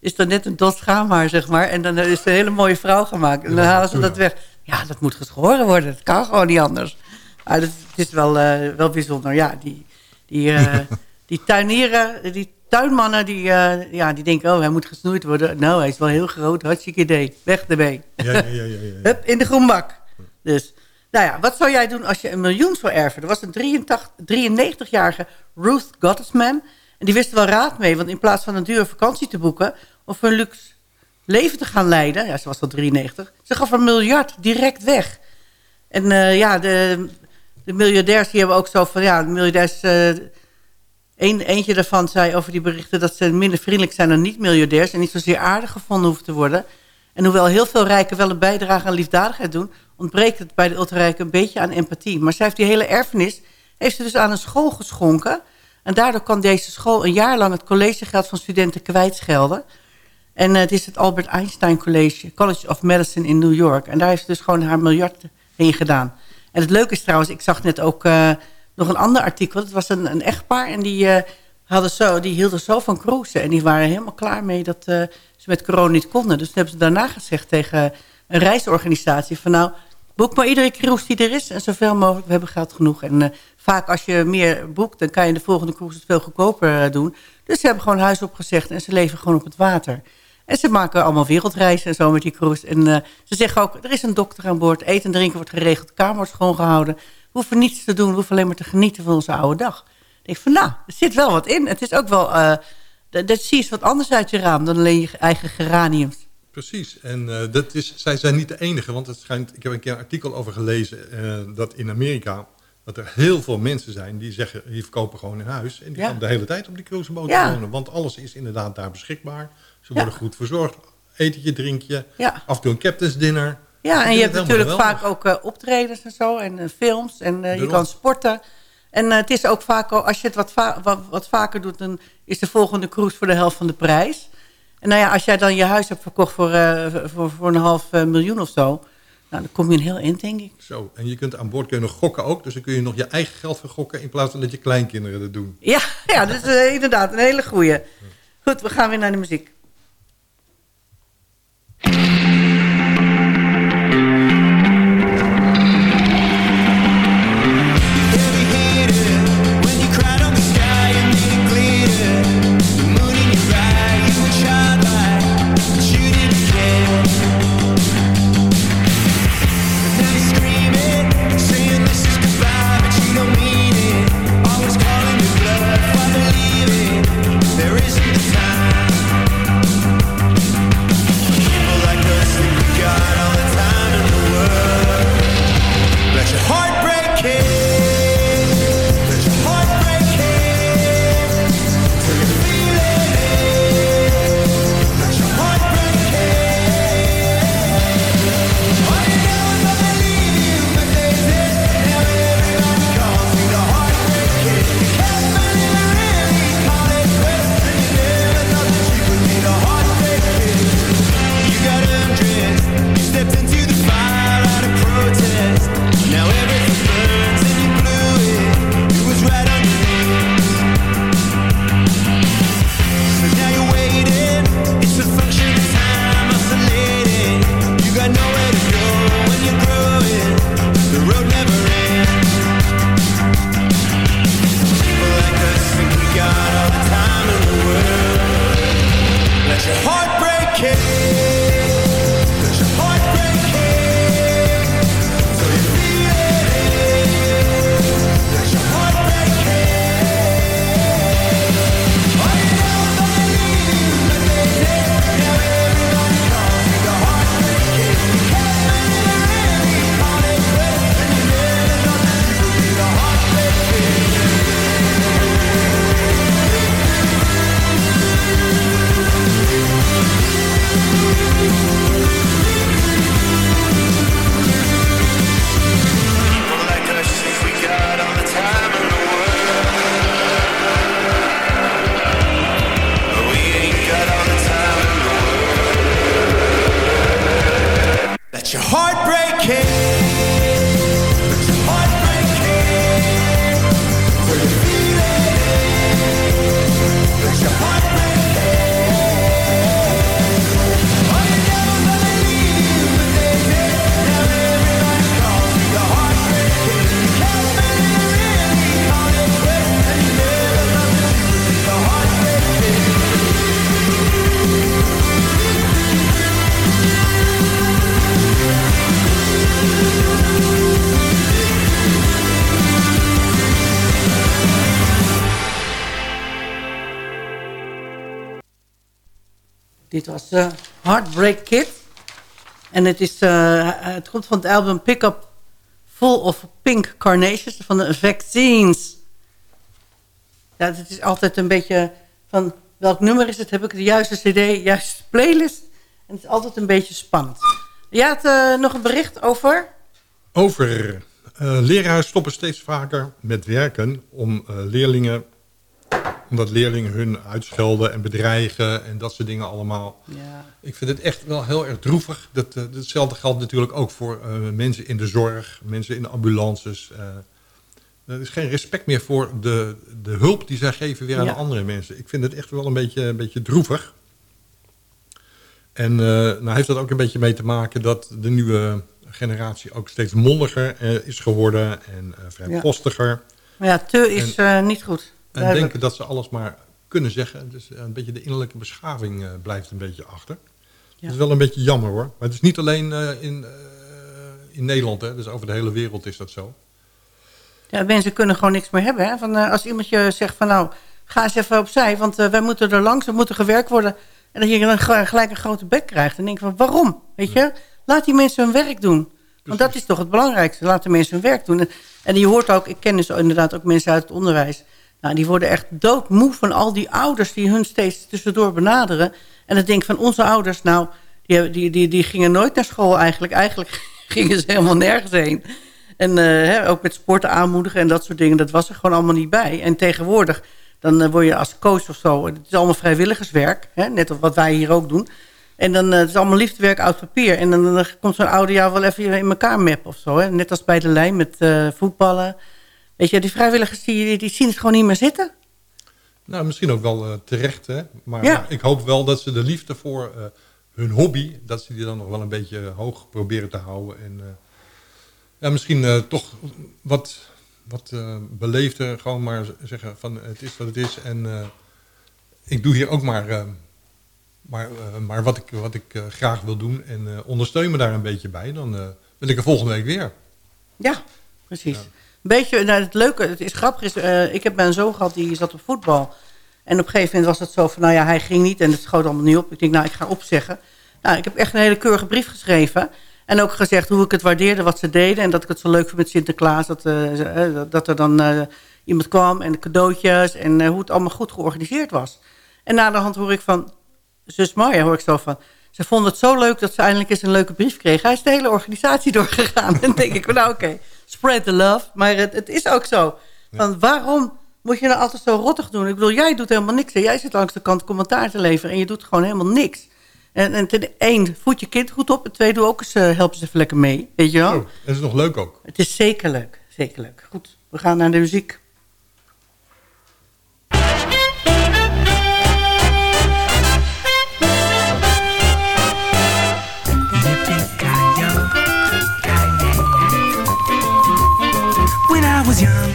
is dan net een dot schaamhaar, zeg maar. En dan is er een hele mooie vrouw gemaakt. En dan halen ze dat weg. Ja, dat moet geschoren worden. Het kan gewoon niet anders. Dat, het is wel, eh, wel bijzonder. Ja, die, die, eh, die tuinieren, die tuinmannen, die, eh, ja, die denken... oh, hij moet gesnoeid worden. Nou, hij is wel heel groot. Hartstikke idee. Weg ermee. Ja, ja, ja, ja. Hup, in de groenbak. Dus, nou ja, wat zou jij doen als je een miljoen zou erven? Er was een 83 93-jarige Ruth Gottesman. En die wist er wel raad mee. Want in plaats van een dure vakantie te boeken... of een luxe leven te gaan leiden... ja, ze was al 93... ze gaf een miljard direct weg. En ja, de, de miljardairs die hebben ook zo van... ja, de miljardairs... eh, een, eentje daarvan zei over die berichten... dat ze minder vriendelijk zijn dan niet-miljardairs... en niet zozeer aardig gevonden hoeven te worden... En hoewel heel veel rijken wel een bijdrage aan liefdadigheid doen... ontbreekt het bij de ultrarijken een beetje aan empathie. Maar zij heeft die hele erfenis heeft ze dus aan een school geschonken. En daardoor kan deze school een jaar lang het collegegeld van studenten kwijtschelden. En eh, het is het Albert Einstein College, College of Medicine in New York. En daar heeft ze dus gewoon haar miljard heen gedaan. En het leuke is trouwens, ik zag net ook eh, nog een ander artikel. Het was een, een echtpaar en die, eh, hadden zo, die hielden zo van cruisen. En die waren helemaal klaar mee dat eh, ze met corona niet konden. Dus toen hebben ze daarna gezegd tegen een reisorganisatie... van nou, boek maar iedere cruise die er is en zoveel mogelijk. We hebben geld genoeg. En vaak als je meer boekt, dan kan je de volgende cruise veel goedkoper doen. Dus ze hebben gewoon huis opgezegd en ze leven gewoon op het water. En ze maken allemaal wereldreizen en zo met die cruise. En eh, ze zeggen ook, er is een dokter aan boord. Eten en drinken wordt geregeld, de kamer wordt schoongehouden. We hoeven niets te doen, we hoeven alleen maar te genieten van onze oude dag. Ik denk van, nou, er zit wel wat in. Het is ook wel, eh dat, zie je wat anders uit je raam dan alleen je eigen geraniums. Precies. En eh, dat is, zij zijn niet de enige. Want het schijnt, ik heb een keer een artikel over gelezen... dat in Amerika dat er heel veel mensen zijn die zeggen... die verkopen gewoon een huis. En die Ja. gaan de hele tijd op die cruiseboot Ja. wonen. Want alles is inderdaad daar beschikbaar. Ze worden goed verzorgd. Etentje, drinkje. Af en toe een captain's dinner. Ja, en je hebt natuurlijk vaak ook eh, optredens en zo. En eh, films. En eh, je kan sporten. En het is ook vaak, al- als je het wat, va- wat, wat vaker doet... dan is de volgende cruise voor de helft van de prijs. En nou ja, als jij dan je huis hebt verkocht voor, voor, voor een half miljoen of zo... Nou, dan kom je een heel eind, denk ik. Zo. En je kunt aan boord kun je nog gokken ook. Dus dan kun je nog je eigen geld vergokken... in plaats van dat je kleinkinderen dat doen. Ja, ja dat is inderdaad een hele goeie. Goed, we gaan weer naar de muziek. Thank you Eh, Heartbreak Kid. En het, is, eh, het komt van het album Pick Up Full of Pink Carnations van de Vaccines. Ja, het is altijd een beetje van welk nummer is het? Heb ik de juiste cd, juiste playlist? En het is altijd een beetje spannend. Je had eh, nog een bericht over... Over uh, leraren stoppen steeds vaker met werken om uh, leerlingen... omdat leerlingen hun uitschelden en bedreigen en dat soort dingen allemaal. Ja. Ik vind het echt wel heel erg droevig. Dat, uh, hetzelfde geldt natuurlijk ook voor mensen in de zorg, mensen in de ambulances. er is geen respect meer voor de, de hulp die zij geven weer aan Ja. andere mensen. Ik vind het echt wel een beetje, een beetje droevig. En eh, nou heeft dat ook een beetje mee te maken dat de nieuwe generatie ook steeds mondiger eh, is geworden en eh vrijpostiger. Maar ja, te is eh, niet goed. En Duidelijk. denken dat ze alles maar kunnen zeggen. Dus eh, een beetje de innerlijke beschaving eh, blijft een beetje achter. Ja. Dat is wel een beetje jammer hoor. Maar het is niet alleen eh, in, in Nederland. Hè. Dus over de hele wereld is dat zo. Ja, mensen kunnen gewoon niks meer hebben. Hè? Van, als iemand je zegt van nou, ga eens even opzij. Want wij moeten er langs, er moet er gewerkt worden. En dat je dan gel- gelijk een grote bek krijgt. Dan denk ik van waarom? Weet je? Laat die mensen hun werk doen. Want dat is toch het belangrijkste. Laat de mensen hun werk doen. En, en je hoort ook, ik ken dus inderdaad ook mensen uit het onderwijs. Nou, die worden echt doodmoe van al die ouders die hun steeds tussendoor benaderen. En dan denk ik van onze ouders, nou, die, die, die, die gingen nooit naar school eigenlijk. Eigenlijk gingen ze helemaal nergens heen. En eh, hè, ook met sporten aanmoedigen en dat soort dingen, dat was er gewoon allemaal niet bij. En tegenwoordig, dan eh, word je als coach of zo, het is allemaal vrijwilligerswerk, hè, net als wat wij hier ook doen. En dan uh, het is allemaal liefdewerk oud papier. En dan, komt zo'n oude jou wel even in elkaar mappen of zo. Hè? Net als bij de lijn met voetballen. Weet je, die vrijwilligers die, die, zien het gewoon niet meer zitten. Nou, misschien ook wel uh, terecht. Hè? Maar, Ja. maar ik hoop wel dat ze de liefde voor uh, hun hobby... dat ze die dan nog wel een beetje hoog proberen te houden. En uh, ja, misschien toch wat, wat beleefder gewoon maar zeggen van het is wat het is. En ik doe hier ook maar, maar, maar wat ik, wat ik graag wil doen. En ondersteun me daar een beetje bij. Dan ben ik er volgende week weer. Ja, precies. Ja. Beetje, nou, het leuke, het is grappig, is, uh, ik heb mijn zoon gehad, die zat op voetbal. En op een gegeven moment was het zo van, nou ja, hij ging niet en het schoot allemaal niet op. Ik denk, nou, ik ga opzeggen. Nou, ik heb echt een hele keurige brief geschreven. En ook gezegd hoe ik het waardeerde, wat ze deden. En dat ik het zo leuk vind met Sinterklaas. Dat, uh, dat er dan iemand kwam en de cadeautjes. En hoe het allemaal goed georganiseerd was. En na de hand hoor ik van, zus Marja hoor ik zo van... Ze vonden het zo leuk dat ze eindelijk eens een leuke brief kreeg. Hij is de hele organisatie doorgegaan. en denk ik nou oké, spread the love. Maar het, het is ook zo. Van waarom moet je nou altijd zo rottig doen? Ik bedoel, jij doet helemaal niks. Jij zit langs de kant commentaar te leveren en je doet gewoon helemaal niks. En, en ten één, voed je kind goed op. En twee, doe ook eens, uh, help ze even lekker mee. Weet je wel? Oh, het is nog leuk ook. Het is zeker leuk. Zeker leuk. Goed, we gaan naar de muziek. Was young,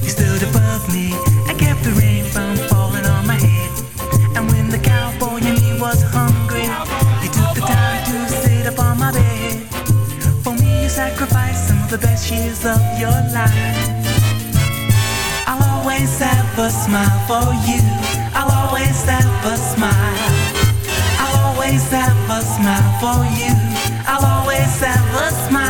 you stood above me. I kept the rain from falling on my head. And when the cowboy in me was hungry, you took the time to sit up on my bed. For me, you sacrificed some of the best years of your life. I'll always have a smile for you. I'll always have a smile. I'll always have a smile for you. I'll always have a smile.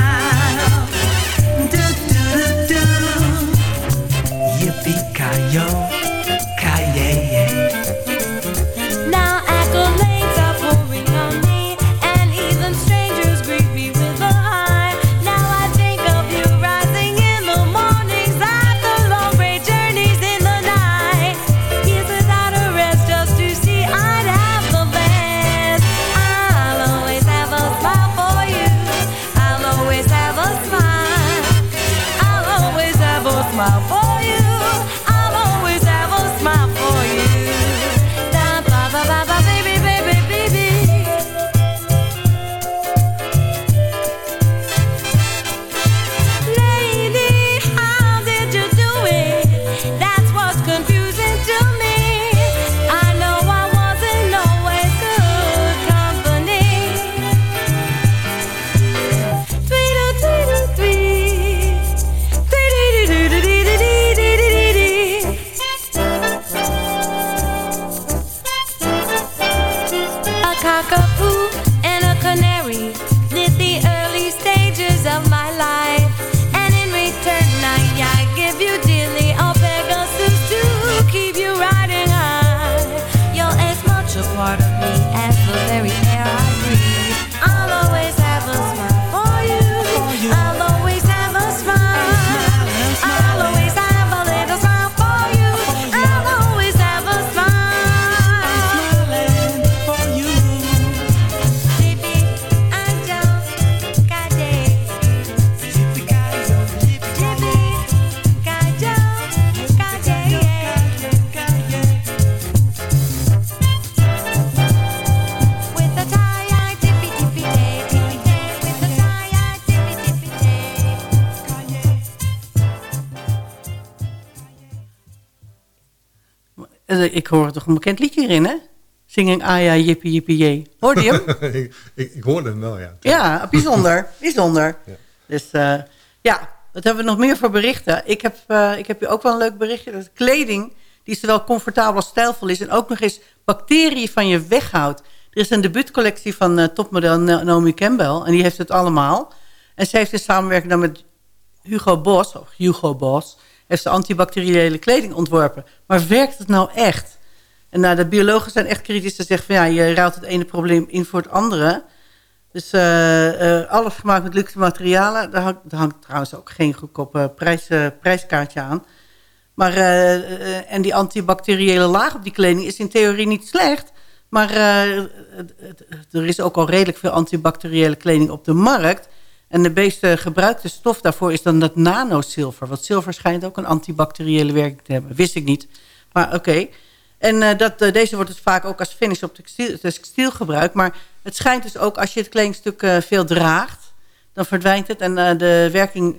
Hoor toch een bekend liedje erin, hè? Singing Aya Jippie Jippie Jee. Hoorde je hem? ik, ik, ik hoorde hem wel, ja. Ja, bijzonder. Bijzonder. Dus eh, ja, wat hebben we nog meer voor berichten? Ik heb, eh, ik heb je ook wel een leuk berichtje. Dat kleding die zowel comfortabel als stijlvol is... en ook nog eens bacteriën van je weghoudt. Er is een debuutcollectie van eh, topmodel Na- Naomi Campbell... en die heeft het allemaal. En ze heeft in samenwerking dan met Hugo Boss... of Hugo Boss... heeft ze antibacteriële kleding ontworpen. Maar werkt het nou echt? En nou, de biologen zijn echt kritisch. Ze zeggen van ja, je ruilt het ene probleem in voor het andere... Dus eh, eh, alles gemaakt met luxe materialen. Daar hangt, trouwens ook geen goedkoop eh, prijs, eh, prijskaartje aan. Maar, en die antibacteriële laag op die kleding is in theorie niet slecht. Maar er is ook al redelijk veel antibacteriële kleding op de markt. En de meeste gebruikte stof daarvoor is dan dat nano-zilver. Want zilver schijnt ook een antibacteriële werking te hebben. Wist ik niet. Maar oké. En eh, dat, eh, deze wordt dus vaak ook als finish op textiel, gebruikt. Maar het schijnt dus ook als je het kledingstuk eh, veel draagt... dan verdwijnt het en de werking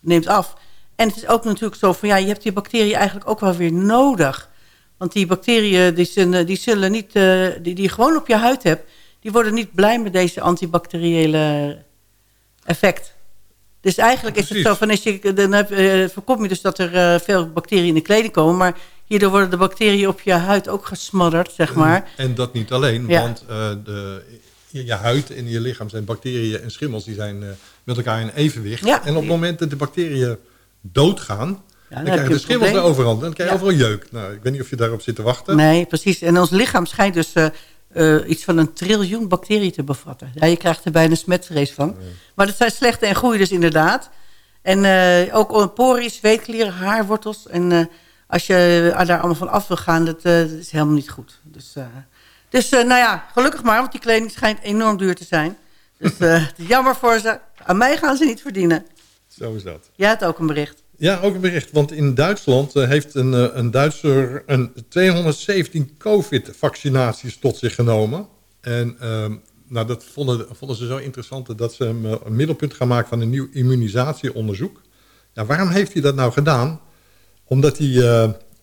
neemt af. En het is ook natuurlijk zo van... ja, je hebt die bacteriën eigenlijk ook wel weer nodig. Want die bacteriën die zullen, die niet... die, die je gewoon op je huid hebt... die worden niet blij met deze antibacteriële effect. Dus eigenlijk is het zo van... Als je, dan heb, eh, voorkom je dus dat er eh, veel bacteriën in de kleding komen... maar hierdoor worden de bacteriën op je huid ook gesmodderd, zeg maar. En dat niet alleen, Ja. want eh, de, je, je huid en je lichaam zijn bacteriën en schimmels... die zijn met elkaar in evenwicht. Ja. En op het moment dat de bacteriën doodgaan... dan dan je je de schimmels probleem. overal. Dan krijg je Ja. overal jeuk. Nou, ik weet niet of je daarop zit te wachten. Nee, precies. En ons lichaam schijnt dus eh, iets van een triljoen bacteriën te bevatten. Ja, je krijgt er bijna een smetvrees van. Maar dat zijn slechte en groeien dus inderdaad. En eh, ook poriën, zweetklieren, haarwortels. En eh, als je daar allemaal van af wil gaan, dat, dat is helemaal niet goed. Dus, dus nou ja, gelukkig maar, want die kleding schijnt enorm duur te zijn. Dus jammer voor ze. Aan mij gaan ze niet verdienen. Zo is dat. Jij had ook een bericht. Ja, ook een bericht. Want in Duitsland eh, heeft een, eh, een Duitser een 217 COVID-vaccinaties tot zich genomen. En ehm, nou, dat vonden, vonden ze zo interessant dat ze hem eh, een middelpunt gaan maken van een nieuw immunisatieonderzoek. Ja, waarom heeft hij dat nou gedaan? Omdat hij,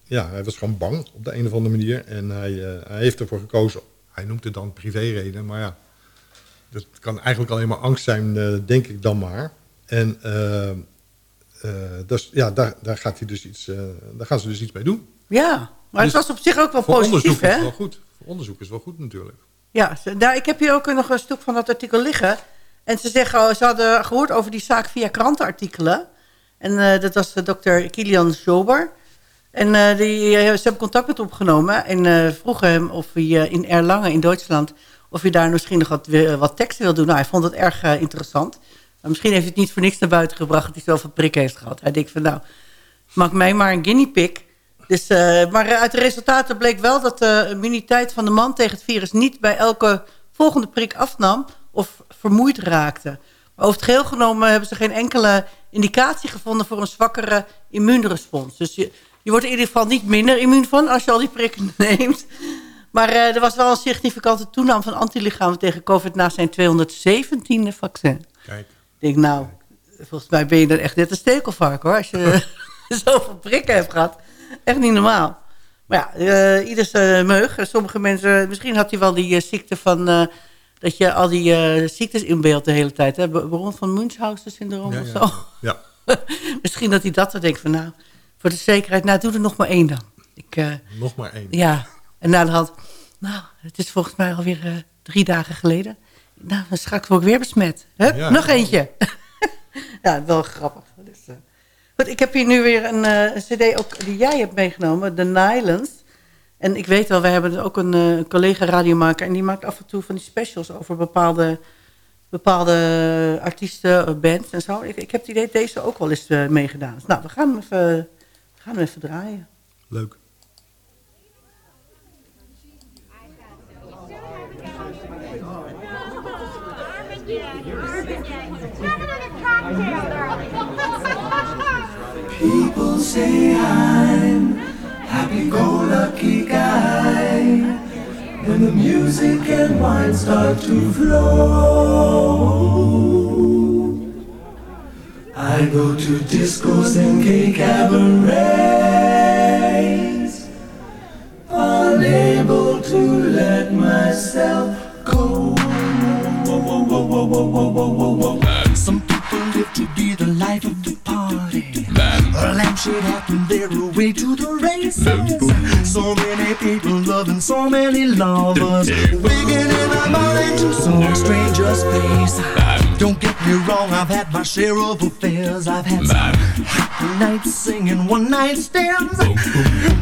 ja, hij was gewoon bang op de een of andere manier. En hij, hij heeft ervoor gekozen, hij noemt het dan privéreden, maar ja, dat kan eigenlijk alleen maar angst zijn, denk ik dan maar. En eh, eh, dus, ja, daar, daar, gaat hij dus iets, eh, daar gaan ze dus iets mee doen. Ja, maar Dus het was op zich ook wel Voor positief, onderzoek is hè? wel goed. Voor onderzoek is wel goed natuurlijk. Ja, daar, ik heb hier ook nog een stuk van dat artikel liggen. En ze zeggen, ze hadden gehoord over die zaak via krantenartikelen. En eh, dat was de dokter Kilian Schober. En eh, die, eh, ze hebben contact met hem opgenomen. En eh, vroegen hem of hij eh, in Erlangen in Duitsland... of hij daar misschien nog wat, wat teksten wil doen. Nou, hij vond het erg eh, interessant. Maar misschien heeft het niet voor niks naar buiten gebracht... dat hij zoveel prik heeft gehad. Hij denkt van, nou, maak mij maar een guinea pig... Dus, eh, maar uit de resultaten bleek wel dat de immuniteit van de man tegen het virus niet bij elke volgende prik afnam of vermoeid raakte. Maar over het geheel genomen hebben ze geen enkele indicatie gevonden voor een zwakkere immuunrespons. Dus je, je wordt in ieder geval niet minder immuun van als je al die prikken neemt. Maar eh, er was wel een significante toename van antilichamen tegen COVID na zijn 217e vaccin. Kijk. Ik denk, nou, volgens mij ben je dan echt net een stekelvark hoor. Als je zoveel prikken hebt gehad. Echt niet normaal. Maar ja, eh ieders eh, meug. Sommige mensen, misschien had hij wel die eh, ziekte van... dat je al die ziektes inbeeldt de hele tijd. Hè? Baron van Munchausen syndroom Ja, of ja, zo. ja. misschien dat hij dat dan denkt van nou, voor de zekerheid, nou doe er nog maar één dan. Ik, Nog maar één. ja, en na de hand, nou, het is volgens mij alweer drie dagen geleden. Nou, dan straks word ik weer besmet. Hup, Ja. nog eentje. ja, wel grappig. Dus, eh, goed, ik heb hier nu weer een, eh, een cd ook die jij hebt meegenomen, The Nylons. En ik weet wel, we hebben ook een eh, collega radiomaker... en die maakt af en toe van die specials over bepaalde, bepaalde artiesten, bands en zo. Ik, ik heb het idee dat deze ook wel eens meegedaan is. Nou, we gaan hem even, we gaan hem even draaien. Leuk. People say I'm happy-go-lucky guy. When the music and wine start to flow, I go to discos and gay cabarets, unable to let myself go. Whoa, whoa, whoa, it happen, they're away to the races. So many people loving so many lovers. Wigging in the morning to some stranger's face. Don't get me wrong, I've had my share of affairs. I've had some happy nights singing one night stands.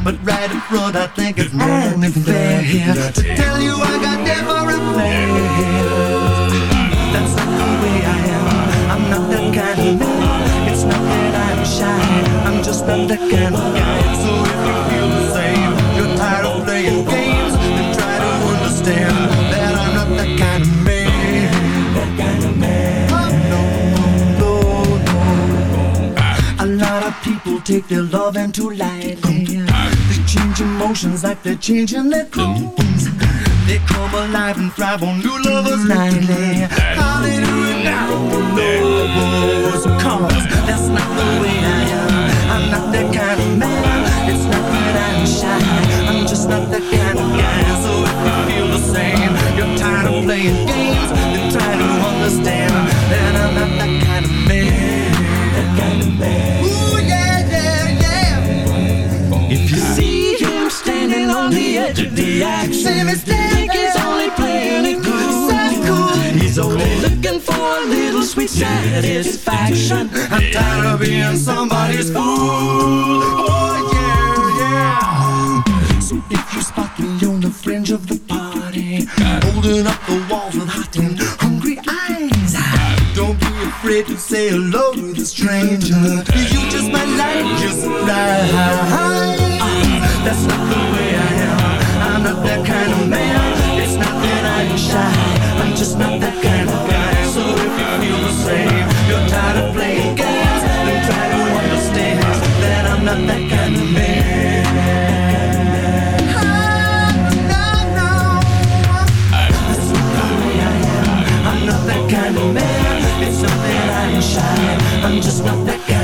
But right up front, I think it's only fair here to tell you I got different plans. That's not the way I am. I'm not that kind of man. That kind of guy. So if you feel the same, you're tired of playing games, then try to understand that I'm not that kind of man. That kind of man. No, no, no. A lot of people take their love and too lightly. They change emotions like they're changing their clothes. They come alive and thrive on new lovers nightly. How they do it now, who knows? Cause that's not the way I am. I'm not that kind of man. It's not that I'm shy. I'm just not that kind of guy. So if you feel the same, you're tired of playing games, satisfaction. I'm tired of being somebody's fool. Oh yeah, yeah. So if you spot me on the fringe of the party, holding up the walls with hot and hungry eyes, don't be afraid to say hello to the stranger. You just might like your surprise. That's not the way I am. I'm not that kind of man. It's not that I'm shy. Not that kind of man. I'm not that kind of man. It's not that I'm shy. I'm just not that kind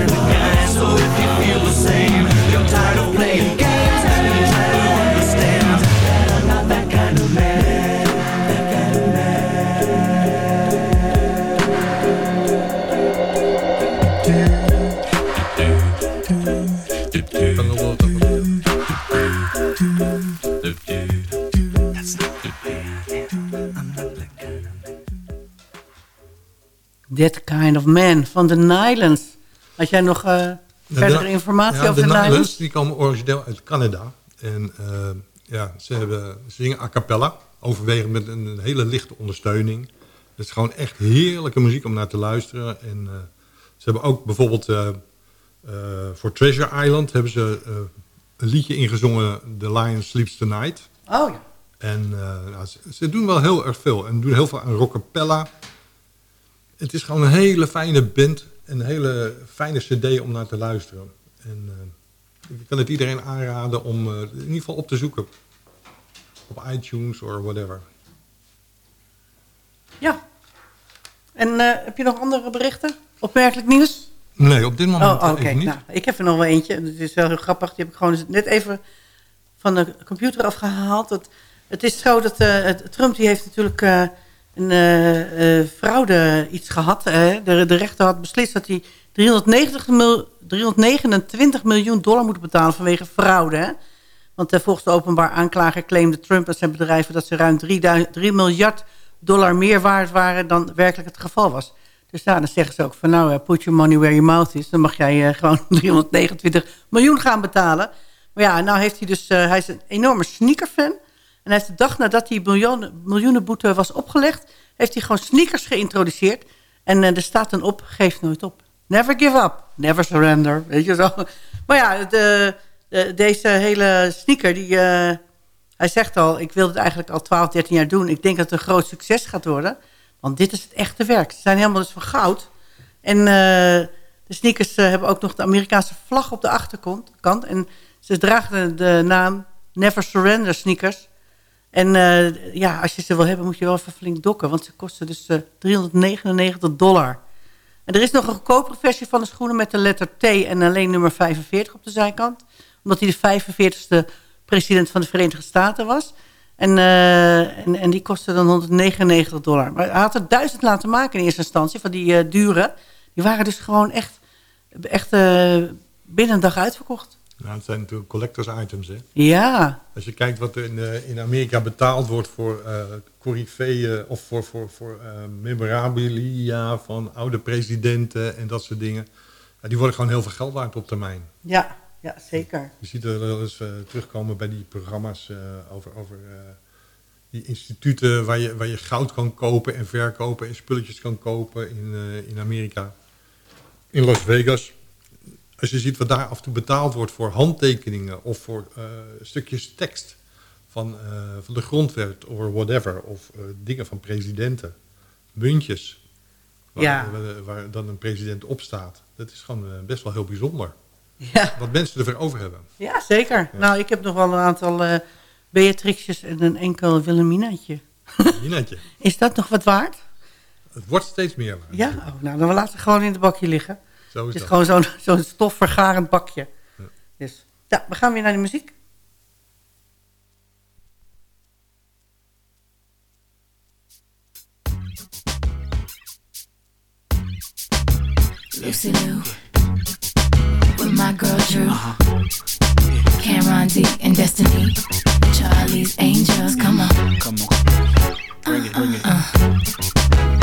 That Kind of Man van de Nylons. Had jij nog eh, verdere informatie ja, over de, de Nylons? Nylons? Die komen origineel uit Canada. En eh, ja, ze, hebben, ze zingen a cappella. Overwegend met een, een hele lichte ondersteuning. Het is gewoon echt heerlijke muziek om naar te luisteren. En eh, ze hebben ook bijvoorbeeld voor Treasure Island... hebben ze een liedje ingezongen... The Lion Sleeps Tonight. Oh ja. En nou, ze, ze doen wel heel erg veel. En doen heel veel aan rockapella. Het is gewoon een hele fijne band. En een hele fijne cd om naar te luisteren. En eh, ik kan het iedereen aanraden om eh, in ieder geval op te zoeken. Op iTunes of whatever. Ja. En eh, heb je nog andere berichten? Opmerkelijk nieuws? Nee, op dit moment Oh, oké. even niet. Nou, ik heb er nog wel eentje. Het is wel heel grappig. Die heb ik gewoon net even van de computer afgehaald. Het, het is zo dat Trump die heeft natuurlijk een eh, eh, fraude iets gehad. hè. de, de rechter had beslist dat hij 390 mil, 329 miljoen dollar moet betalen vanwege fraude. Hè. Want eh, volgens de openbaar aanklager claimde Trump en zijn bedrijven... dat ze ruim 3, 3 miljard dollar meer waard waren dan werkelijk het geval was. Dus ja, dan zeggen ze ook van nou, put your money where your mouth is. Dan mag jij gewoon 329 miljoen gaan betalen. Maar ja, nou heeft hij dus, hij is een enorme sneakerfan. En hij heeft de dag nadat die miljoenen, miljoenen boete was opgelegd... heeft hij gewoon sneakers geïntroduceerd. En eh, er staat dan op, geef nooit op. Never give up, never surrender. Weet je zo. Maar ja, de, de- deze hele sneaker, die, eh, hij zegt al... ik wil het eigenlijk al 12, 13 jaar doen. Ik denk dat het een groot succes gaat worden. Want dit is het echte werk. Ze zijn helemaal dus van goud. En eh, de sneakers hebben ook nog de Amerikaanse vlag op de achterkant. kant. En ze dragen de naam Never Surrender sneakers. En eh, ja, als je ze wil hebben, moet je wel even flink dokken. Want ze kosten dus eh, 399 dollar. En er is nog een goedkopere versie van de schoenen met de letter T en alleen nummer 45 op de zijkant. Omdat hij de 45ste president van de Verenigde Staten was. En, eh, en, die kostte dan 199 dollar. Maar hij had er duizend laten maken in eerste instantie, van die eh, dure. Die waren dus gewoon echt, echt eh, binnen een dag uitverkocht. Nou, het zijn natuurlijk collectors items, hè. Ja, Als je kijkt wat er in, eh, in Amerika betaald wordt voor eh coryfeeën of voor, voor, voor eh, memorabilia van oude presidenten en dat soort dingen. Ja, die worden gewoon heel veel geld waard op termijn. ja, ja zeker. Je ziet er wel eens terugkomen bij die programma's over, over die instituten waar je, waar je goud kan kopen en verkopen en spulletjes kan kopen in, in Amerika. In Las Vegas. Als je ziet wat daar af en toe betaald wordt voor handtekeningen of voor eh, stukjes tekst van, eh, van de grondwet of whatever. Of eh, dingen van presidenten. Muntjes. Waar, Ja. waar, waar dan een president op staat. Dat is gewoon best wel heel bijzonder. Ja, Wat mensen ervoor over hebben. ja zeker. Nou, ik heb nog wel een aantal Beatrixjes en een enkel Wilhelminaatje. Minaatje. Is dat nog wat waard? Het wordt steeds meer. waard. Ja, oh, nou dan laten we gewoon in het bakje liggen. Zo is Het is dat. gewoon zo'n zo'n stofvergarend bakje. Dus, ja, we gaan weer naar de muziek. Lucy Lou with my girl Drew. Cameron D and Destiny. Charlie's Angels, come on. Come on. Bring it, bring it.